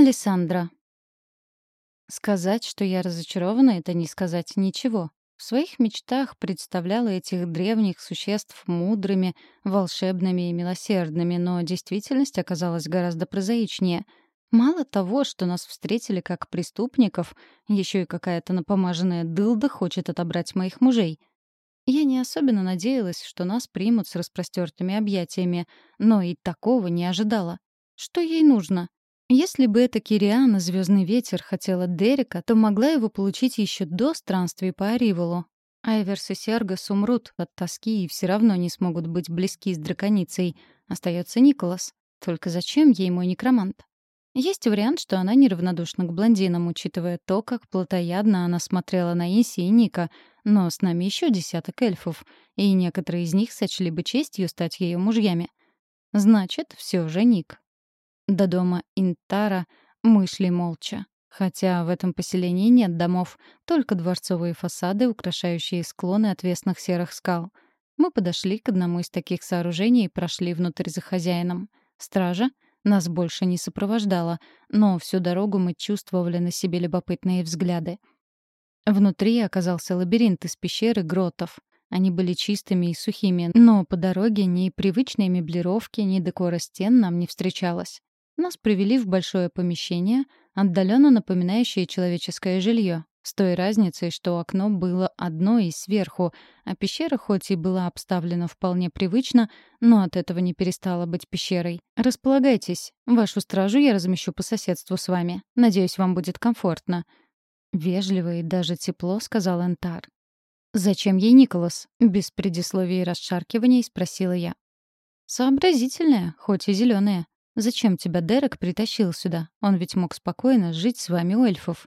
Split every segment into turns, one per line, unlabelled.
Алессандра. Сказать, что я разочарована, это не сказать ничего. В своих мечтах представляла этих древних существ мудрыми, волшебными и милосердными, но действительность оказалась гораздо прозаичнее. Мало того, что нас встретили как преступников, еще и какая-то напомаженная дылда хочет отобрать моих мужей. Я не особенно надеялась, что нас примут с распростертыми объятиями, но и такого не ожидала. Что ей нужно? Если бы эта Кириана, звездный ветер, хотела Дерека, то могла его получить еще до странствий по Ариволу. Айверс и Сергас умрут от тоски и все равно не смогут быть близки с драконицей. Остается Николас. Только зачем ей мой некромант? Есть вариант, что она неравнодушна к блондинам, учитывая то, как плотоядно она смотрела на Иси и Ника, но с нами еще десяток эльфов, и некоторые из них сочли бы честью стать ее мужьями. Значит, все же Ник. До дома Интара мы шли молча. Хотя в этом поселении нет домов, только дворцовые фасады, украшающие склоны отвесных серых скал. Мы подошли к одному из таких сооружений и прошли внутрь за хозяином. Стража нас больше не сопровождала, но всю дорогу мы чувствовали на себе любопытные взгляды. Внутри оказался лабиринт из пещер и гротов. Они были чистыми и сухими, но по дороге ни привычной меблировки, ни декора стен нам не встречалось. Нас привели в большое помещение, отдаленно напоминающее человеческое жилье, с той разницей, что окно было одно и сверху, а пещера хоть и была обставлена вполне привычно, но от этого не перестала быть пещерой. «Располагайтесь. Вашу стражу я размещу по соседству с вами. Надеюсь, вам будет комфортно». Вежливо и даже тепло сказал Энтар. «Зачем ей Николас?» — без предисловий и расшаркиваний спросила я. «Сообразительная, хоть и зеленая. Зачем тебя Дерек притащил сюда? Он ведь мог спокойно жить с вами у эльфов.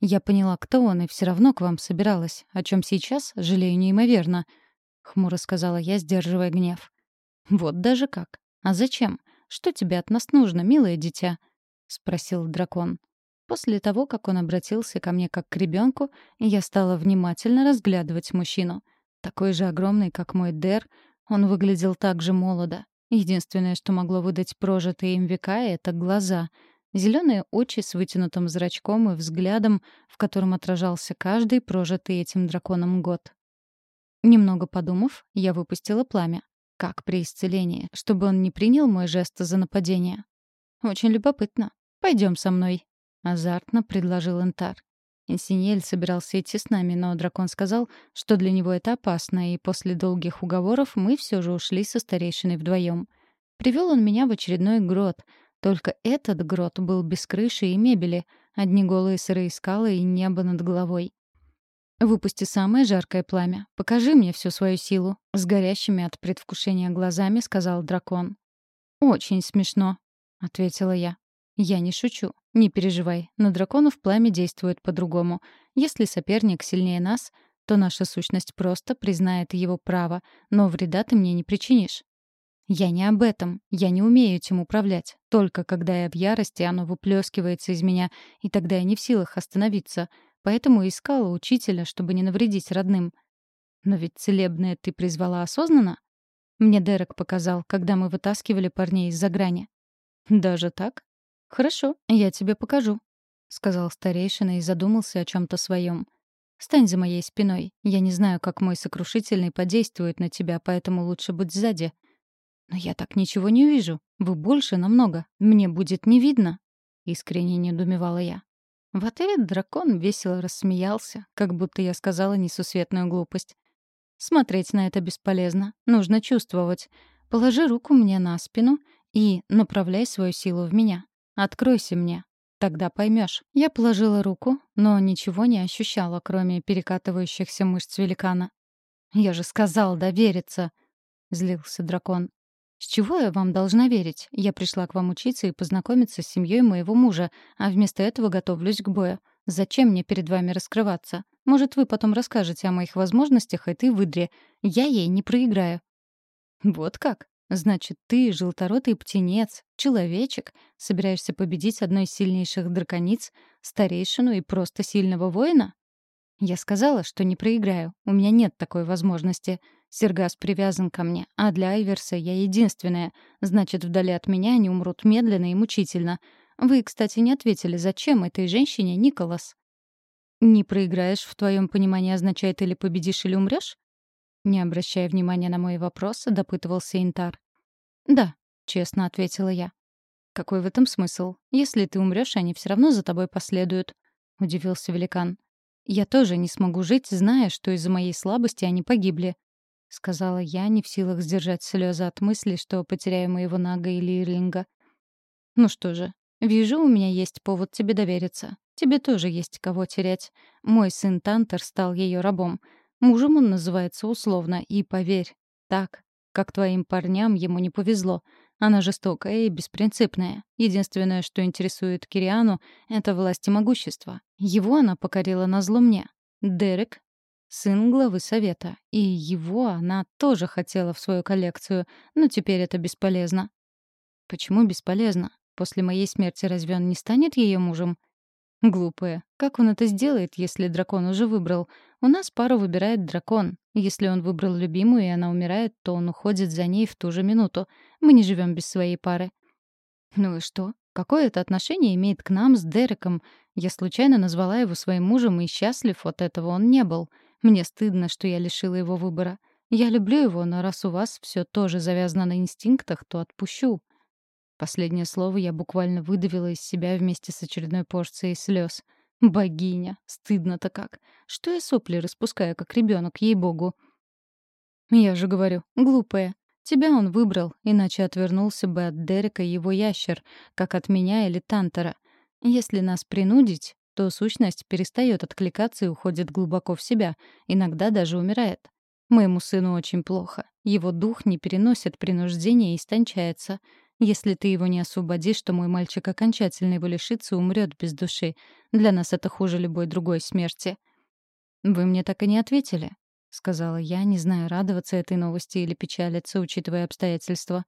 Я поняла, кто он, и все равно к вам собиралась, о чем сейчас жалею неимоверно. Хмуро сказала я, сдерживая гнев. Вот даже как. А зачем? Что тебе от нас нужно, милое дитя? Спросил дракон. После того, как он обратился ко мне как к ребенку, я стала внимательно разглядывать мужчину. Такой же огромный, как мой Дер, он выглядел так же молодо. Единственное, что могло выдать прожитые им века, — это глаза. Зеленые очи с вытянутым зрачком и взглядом, в котором отражался каждый прожитый этим драконом год. Немного подумав, я выпустила пламя. Как при исцелении, чтобы он не принял мой жест за нападение. «Очень любопытно. Пойдем со мной», — азартно предложил Энтар. Инсиньель собирался идти с нами, но дракон сказал, что для него это опасно, и после долгих уговоров мы все же ушли со старейшиной вдвоем. Привел он меня в очередной грот. Только этот грот был без крыши и мебели, одни голые сырые скалы и небо над головой. «Выпусти самое жаркое пламя. Покажи мне всю свою силу», — с горящими от предвкушения глазами сказал дракон. «Очень смешно», — ответила я. «Я не шучу. Не переживай. На драконов пламя действует по-другому. Если соперник сильнее нас, то наша сущность просто признает его право, но вреда ты мне не причинишь». «Я не об этом. Я не умею этим управлять. Только когда я в ярости, оно выплескивается из меня, и тогда я не в силах остановиться. Поэтому искала учителя, чтобы не навредить родным. Но ведь целебное ты призвала осознанно?» Мне Дерек показал, когда мы вытаскивали парней из-за грани. «Даже так?» «Хорошо, я тебе покажу», — сказал старейшина и задумался о чем то своем. «Стань за моей спиной. Я не знаю, как мой сокрушительный подействует на тебя, поэтому лучше будь сзади». «Но я так ничего не вижу. Вы больше намного. Мне будет не видно», — искренне недумевала я. В ответ дракон весело рассмеялся, как будто я сказала несусветную глупость. «Смотреть на это бесполезно. Нужно чувствовать. Положи руку мне на спину и направляй свою силу в меня. Откройся мне. Тогда поймешь. Я положила руку, но ничего не ощущала, кроме перекатывающихся мышц великана. «Я же сказал довериться!» — злился дракон. «С чего я вам должна верить? Я пришла к вам учиться и познакомиться с семьей моего мужа, а вместо этого готовлюсь к бою. Зачем мне перед вами раскрываться? Может, вы потом расскажете о моих возможностях этой выдре. Я ей не проиграю». «Вот как? Значит, ты, желторотый птенец, человечек, собираешься победить одной из сильнейших дракониц, старейшину и просто сильного воина? Я сказала, что не проиграю. У меня нет такой возможности. Сергас привязан ко мне, а для Айверса я единственная. Значит, вдали от меня они умрут медленно и мучительно. Вы, кстати, не ответили, зачем этой женщине Николас? «Не проиграешь, в твоем понимании означает или победишь, или умрешь? Не обращая внимания на мои вопросы, допытывался Интар. «Да», — честно ответила я. «Какой в этом смысл? Если ты умрешь, они все равно за тобой последуют», — удивился великан. «Я тоже не смогу жить, зная, что из-за моей слабости они погибли», — сказала я, не в силах сдержать слезы от мысли, что потеряю моего Нага или Ирлинга. «Ну что же, вижу, у меня есть повод тебе довериться. Тебе тоже есть кого терять. Мой сын Тантер стал ее рабом. Мужем он называется условно, и поверь, так, как твоим парням ему не повезло. Она жестокая и беспринципная. Единственное, что интересует Кириану, — это власть и могущество. Его она покорила на зло мне. Дерек — сын главы совета, и его она тоже хотела в свою коллекцию, но теперь это бесполезно. Почему бесполезно? После моей смерти разве он не станет ее мужем? Глупая. Как он это сделает, если дракон уже выбрал? У нас пару выбирает дракон. Если он выбрал любимую, и она умирает, то он уходит за ней в ту же минуту. Мы не живем без своей пары. Ну и что? Какое это отношение имеет к нам с Дереком? Я случайно назвала его своим мужем, и счастлив от этого он не был. Мне стыдно, что я лишила его выбора. Я люблю его, но раз у вас все тоже завязано на инстинктах, то отпущу. Последнее слово я буквально выдавила из себя вместе с очередной порцией слез. Богиня, стыдно-то как. Что я сопли распускаю, как ребенок, ей-богу. Я же говорю, глупая. Тебя он выбрал, иначе отвернулся бы от Дерека его ящер, как от меня или Тантера. Если нас принудить, то сущность перестает откликаться и уходит глубоко в себя, иногда даже умирает. Моему сыну очень плохо. Его дух не переносит принуждения и истончается — если ты его не освободишь, то мой мальчик окончательно его лишится и умрет без души. Для нас это хуже любой другой смерти». «Вы мне так и не ответили», — сказала я, не зная, радоваться этой новости или печалиться, учитывая обстоятельства.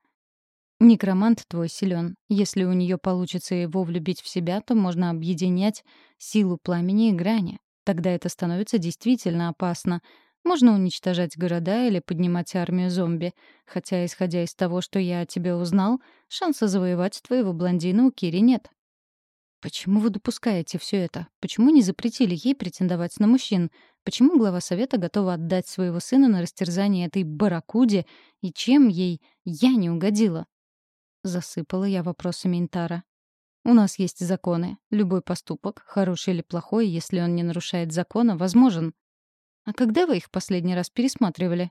«Некромант твой силен. Если у нее получится его влюбить в себя, то можно объединять силу пламени и грани. Тогда это становится действительно опасно. Можно уничтожать города или поднимать армию зомби. Хотя, исходя из того, что я о тебе узнал, шанса завоевать твоего блондина у Кири нет. Почему вы допускаете все это? Почему не запретили ей претендовать на мужчин? Почему глава совета готова отдать своего сына на растерзание этой баракуде? И чем ей я не угодила? Засыпала я вопросами Интара. У нас есть законы. Любой поступок, хороший или плохой, если он не нарушает закона, возможен. А когда вы их последний раз пересматривали?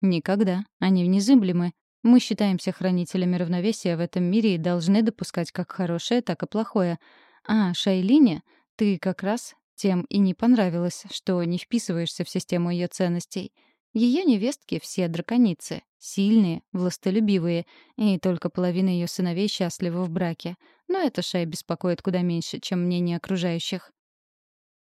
Никогда. Они незыблемы. Мы считаемся хранителями равновесия в этом мире и должны допускать как хорошее, так и плохое. А Шайлине ты как раз тем и не понравилось, что не вписываешься в систему ее ценностей. Ее невестки все драконицы, сильные, властолюбивые, и только половина ее сыновей счастлива в браке. Но это Шай беспокоит куда меньше, чем мнение окружающих.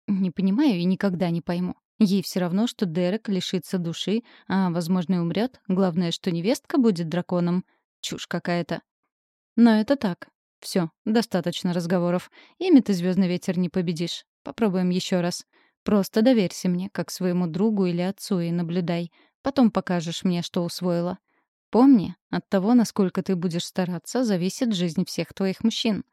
Не понимаю и никогда не пойму. Ей все равно, что Дерек лишится души, а, возможно, и умрет. Главное, что невестка будет драконом. Чушь какая-то. Но это так. Все, достаточно разговоров. Ими ты звездный ветер не победишь. Попробуем еще раз. Просто доверься мне, как своему другу или отцу, и наблюдай. Потом покажешь мне, что усвоила. Помни, от того, насколько ты будешь стараться, зависит жизнь всех твоих мужчин.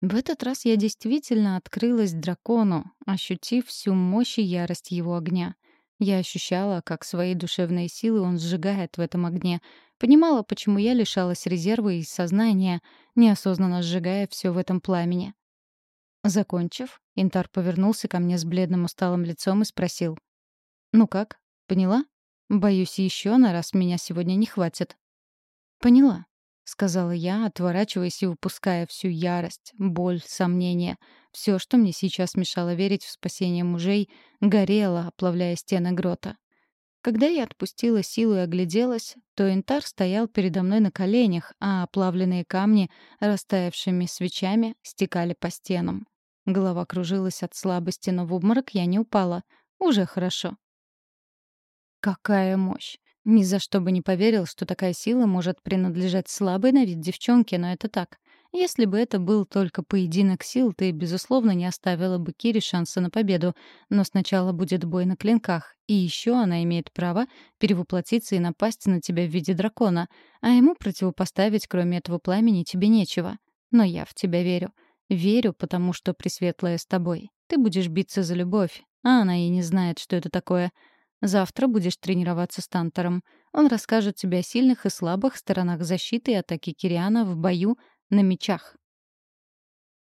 В этот раз я действительно открылась дракону, ощутив всю мощь и ярость его огня. Я ощущала, как свои душевные силы он сжигает в этом огне, понимала, почему я лишалась резерва и сознания, неосознанно сжигая все в этом пламени. Закончив, Интар повернулся ко мне с бледным усталым лицом и спросил. «Ну как, поняла? Боюсь, еще на раз меня сегодня не хватит». «Поняла», — сказала я, отворачиваясь и упуская всю ярость, боль, сомнения. Все, что мне сейчас мешало верить в спасение мужей, горело, оплавляя стены грота. Когда я отпустила силу и огляделась, то Интар стоял передо мной на коленях, а оплавленные камни, растаявшими свечами, стекали по стенам. Голова кружилась от слабости, но в обморок я не упала. Уже хорошо. Какая мощь! Ни за что бы не поверил, что такая сила может принадлежать слабой на вид девчонке, но это так. Если бы это был только поединок сил, ты, безусловно, не оставила бы Кире шанса на победу. Но сначала будет бой на клинках, и еще она имеет право перевоплотиться и напасть на тебя в виде дракона. А ему противопоставить, кроме этого пламени, тебе нечего. Но я в тебя верю. Верю, потому что Пресветлая с тобой. Ты будешь биться за любовь, а она и не знает, что это такое. Завтра будешь тренироваться с Тантором. Он расскажет тебе о сильных и слабых сторонах защиты и атаки Кириана в бою на мечах.